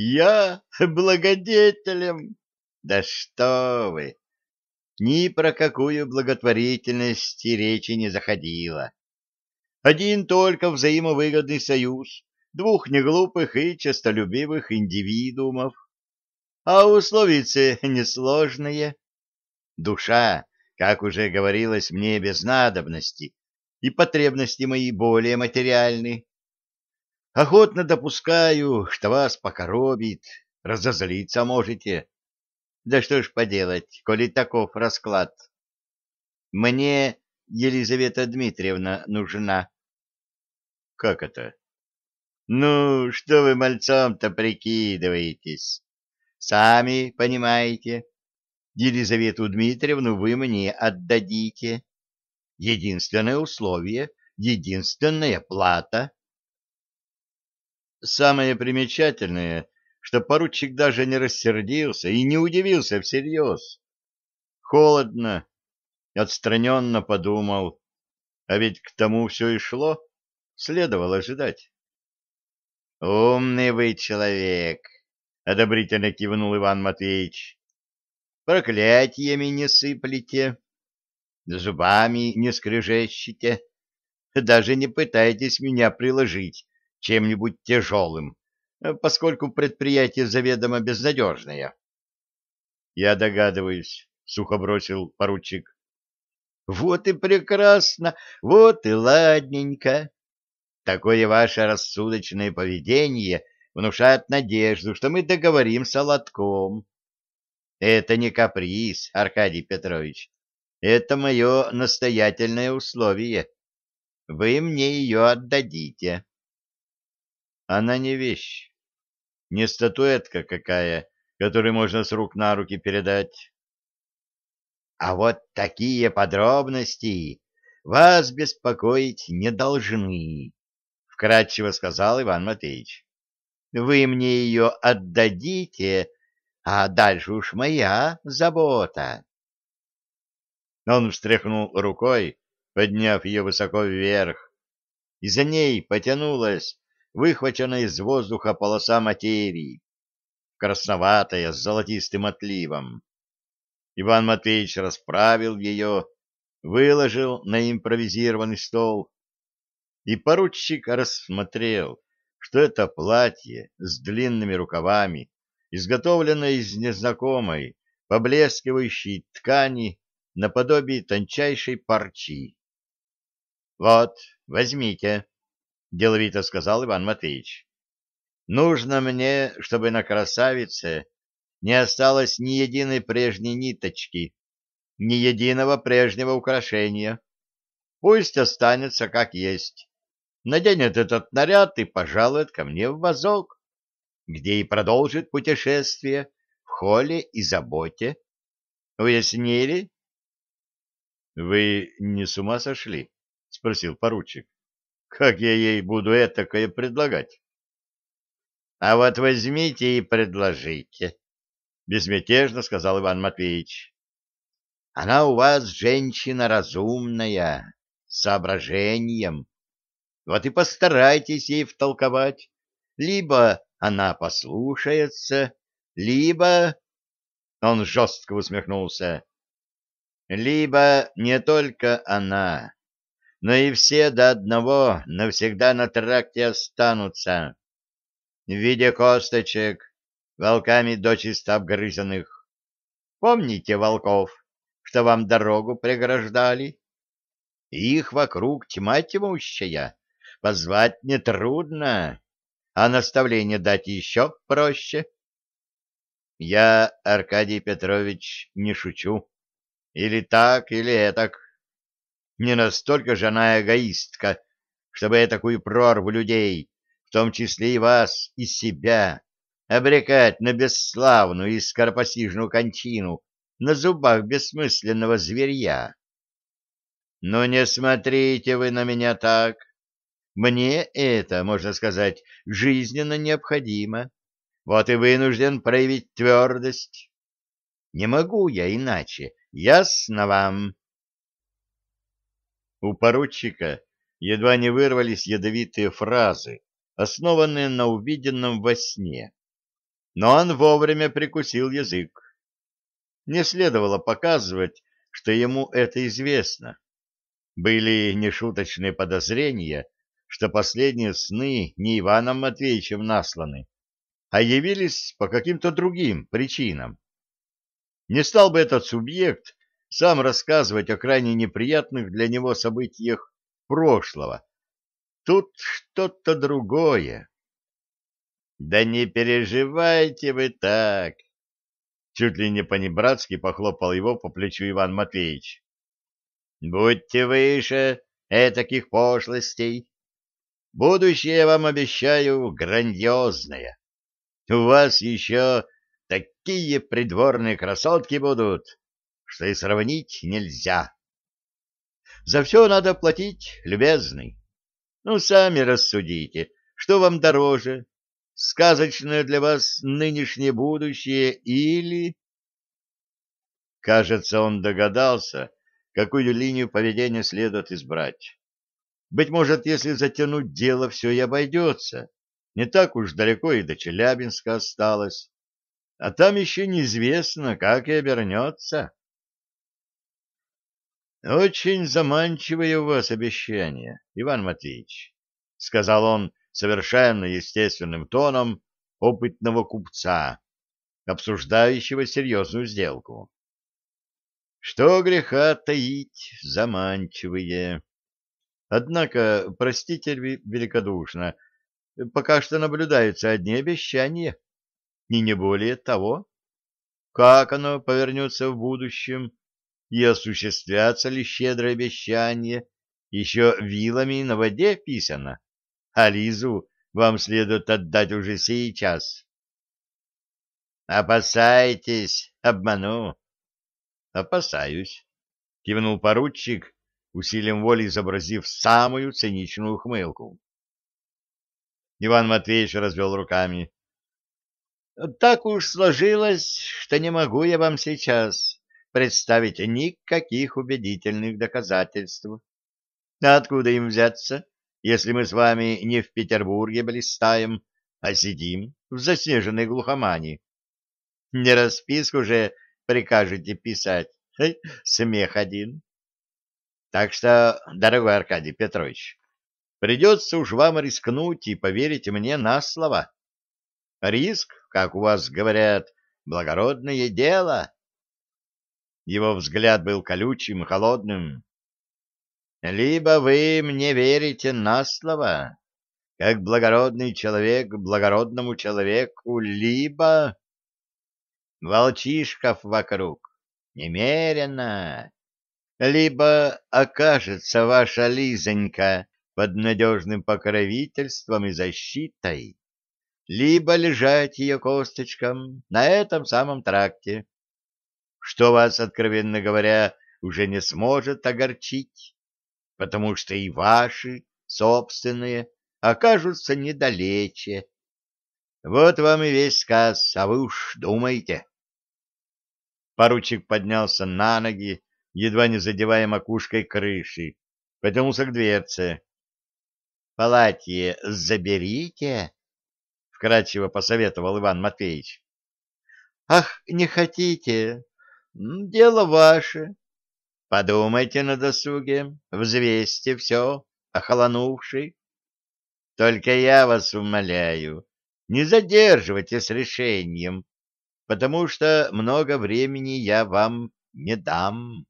Я благодетелем? Да что вы! Ни про какую благотворительность речи не заходило. Один только взаимовыгодный союз двух неглупых и честолюбивых индивидуумов. А условицы несложные. Душа, как уже говорилось мне, без надобности, и потребности мои более материальны. Охотно допускаю, что вас покоробит, разозлиться можете. Да что ж поделать, коли таков расклад. Мне Елизавета Дмитриевна нужна. Как это? Ну, что вы мальцом-то прикидываетесь? Сами понимаете. Елизавету Дмитриевну вы мне отдадите. Единственное условие, единственная плата. Самое примечательное, что поручик даже не рассердился и не удивился всерьез. Холодно, отстраненно подумал, а ведь к тому все и шло, следовало ожидать. «Умный вы человек!» — одобрительно кивнул Иван Матвеевич. «Проклятиями не сыплете, зубами не скрежещете, даже не пытайтесь меня приложить чем-нибудь тяжелым, поскольку предприятие заведомо безнадежное». «Я догадываюсь», — сухо бросил поручик. «Вот и прекрасно, вот и ладненько!» Такое ваше рассудочное поведение внушает надежду, что мы договоримся лотком. Это не каприз, Аркадий Петрович. Это мое настоятельное условие. Вы мне ее отдадите. Она не вещь, не статуэтка какая, которую можно с рук на руки передать. А вот такие подробности вас беспокоить не должны вкратчиво сказал Иван Матвеевич. Вы мне ее отдадите, а дальше уж моя забота. Он встряхнул рукой, подняв ее высоко вверх, и за ней потянулась выхваченная из воздуха полоса материи, красноватая, с золотистым отливом. Иван Матвеевич расправил ее, выложил на импровизированный стол и поручик рассмотрел, что это платье с длинными рукавами, изготовленное из незнакомой, поблескивающей ткани наподобие тончайшей парчи. — Вот, возьмите, — деловито сказал Иван Матвеевич. — Нужно мне, чтобы на красавице не осталось ни единой прежней ниточки, ни единого прежнего украшения. Пусть останется как есть наденет этот наряд и пожалует ко мне в вазок, где и продолжит путешествие в холле и заботе. Уяснили? — Вы не с ума сошли? — спросил поручик. — Как я ей буду этакое предлагать? — А вот возьмите и предложите, — безмятежно сказал Иван Матвеевич. — Она у вас женщина разумная, с соображением вот и постарайтесь ей втолковать. Либо она послушается, либо... Он жестко усмехнулся. Либо не только она, но и все до одного навсегда на тракте останутся. В виде косточек, волками дочисто обгрызанных. Помните волков, что вам дорогу преграждали? Их вокруг тьма тьмущая позвать нетрудно, а наставление дать еще проще. Я, Аркадий Петрович, не шучу. Или так, или этак. Не настолько же она эгоистка, чтобы такую прорву людей, в том числе и вас, и себя, обрекать на бесславную и скоропостижную кончину на зубах бессмысленного зверья. Но не смотрите вы на меня так. Мне это, можно сказать, жизненно необходимо. Вот и вынужден проявить твердость. Не могу я иначе, ясно вам? У поручика едва не вырвались ядовитые фразы, основанные на увиденном во сне. но он вовремя прикусил язык. Не следовало показывать, что ему это известно. Были нешуточные подозрения, что последние сны не Иваном Матвеевичем насланы, а явились по каким-то другим причинам. Не стал бы этот субъект сам рассказывать о крайне неприятных для него событиях прошлого. Тут что-то другое. Да не переживайте вы так. Чуть ли не по-небратски похлопал его по плечу Иван Матвеевич. Будьте выше этаких пошлостей. Будущее я вам обещаю грандиозное. У вас еще такие придворные красотки будут, что и сравнить нельзя. За все надо платить, любезный. Ну, сами рассудите, что вам дороже, сказочное для вас нынешнее будущее или... Кажется, он догадался, какую линию поведения следует избрать. Быть может, если затянуть дело, все и обойдется. Не так уж далеко и до Челябинска осталось. А там еще неизвестно, как и обернется. — Очень заманчивое у вас обещание, Иван Матвеевич, — сказал он совершенно естественным тоном опытного купца, обсуждающего серьезную сделку. Что греха таить заманчивые. Однако, простите великодушно, пока что наблюдаются одни обещания, и не более того. Как оно повернется в будущем, и осуществятся ли щедрое обещание, еще вилами на воде писано, а Лизу вам следует отдать уже сейчас. Опасайтесь, обману. Опасаюсь, кивнул поручик, усилием воли изобразив самую циничную ухмылку. Иван Матвеевич развел руками. Так уж сложилось, что не могу я вам сейчас представить никаких убедительных доказательств. А откуда им взяться, если мы с вами не в Петербурге блистаем, а сидим в заснеженной глухомане? Не расписку же прикажете писать, смех один. Так что, дорогой Аркадий Петрович, придется уж вам рискнуть и поверить мне на слово. Риск, как у вас говорят, благородное дело. Его взгляд был колючим, холодным. Либо вы мне верите на слово, как благородный человек благородному человеку, либо... Волчишков вокруг немерено. Либо окажется ваша Лизонька под надежным покровительством и защитой, либо лежать ее косточкам на этом самом тракте, что вас, откровенно говоря, уже не сможет огорчить, потому что и ваши собственные окажутся недалече. Вот вам и весь сказ, а вы уж думаете. Поручик поднялся на ноги, едва не задевая макушкой крыши, потянулся к дверце. — Палатье заберите, — вкратчиво посоветовал Иван Матвеевич. — Ах, не хотите? Дело ваше. Подумайте на досуге, взвесьте все, охолонувший. Только я вас умоляю, не задерживайте с решением, потому что много времени я вам не дам.